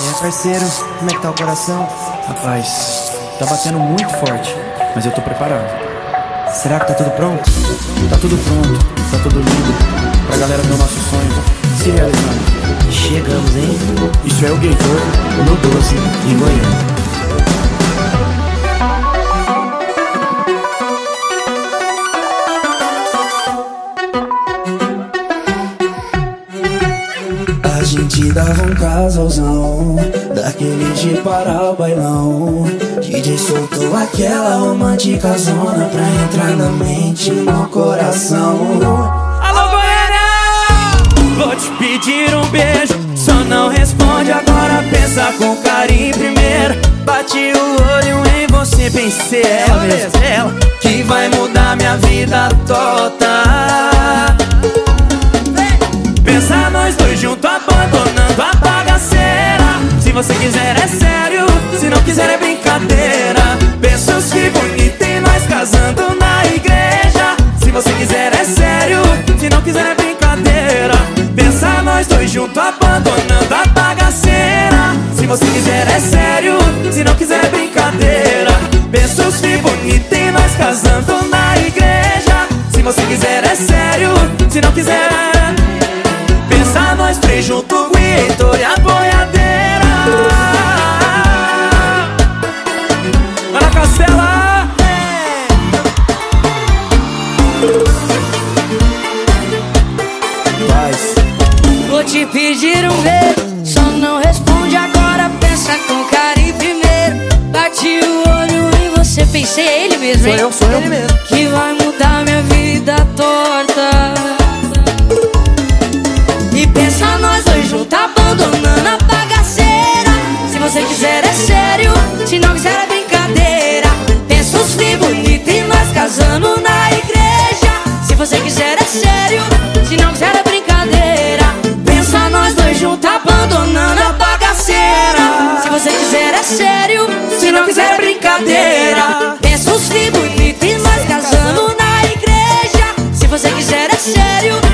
E aí, parceiro, como é que tá o coração? Rapaz, tá batendo muito forte, mas eu tô preparado. Será que tá tudo pronto? Tá tudo pronto, tá tudo lindo. Pra galera ver o nosso sonho se realizar. Chegamos, hein? Isso é o Gator No 12, em Goiânia. Gente dava um casalzão Daquele de parar o bailão DJ soltou aquela romântica zona Pra entrar na mente e no coração. Alô, Goiânia! Vou te pedir um beijo Só não responde agora, pensa com carinho primeiro. Bati o olho em você, pensei ela mesmo. ela Que vai mudar minha vida toda dois juntos abandonando a bagaceira. Se você quiser é sério, se não quiser é brincadeira. Pensos que bonito e nós casando na igreja. Se você quiser é sério, se não quiser é brincadeira. Pensa nós dois juntos abandonando a bagaceira. Se você quiser é sério, se não quiser é brincadeira. Pensos que bonito e nós casando na igreja. Se você quiser é sério, se não quiser três junto com o Heitor e a boiadeira Ana Castela Paz, Vou te pedir um beijo, só não responde agora, pensa com carinho primeiro. Bati o olho em você, pensei ele mesmo, sou hein? eu, sou eu mesmo. Que vai mudar tá abandonando a bagaceira. Se você quiser é sério, se não quiser é brincadeira. Pensa os filhos bonitos e nós casando na igreja. Se você quiser é sério, se não quiser é brincadeira. Pensa nós dois juntos abandonando a bagaceira. Se você quiser é sério, se não quiser é brincadeira. Pensa os filhos bonitos e nós casando na igreja. Se você quiser é sério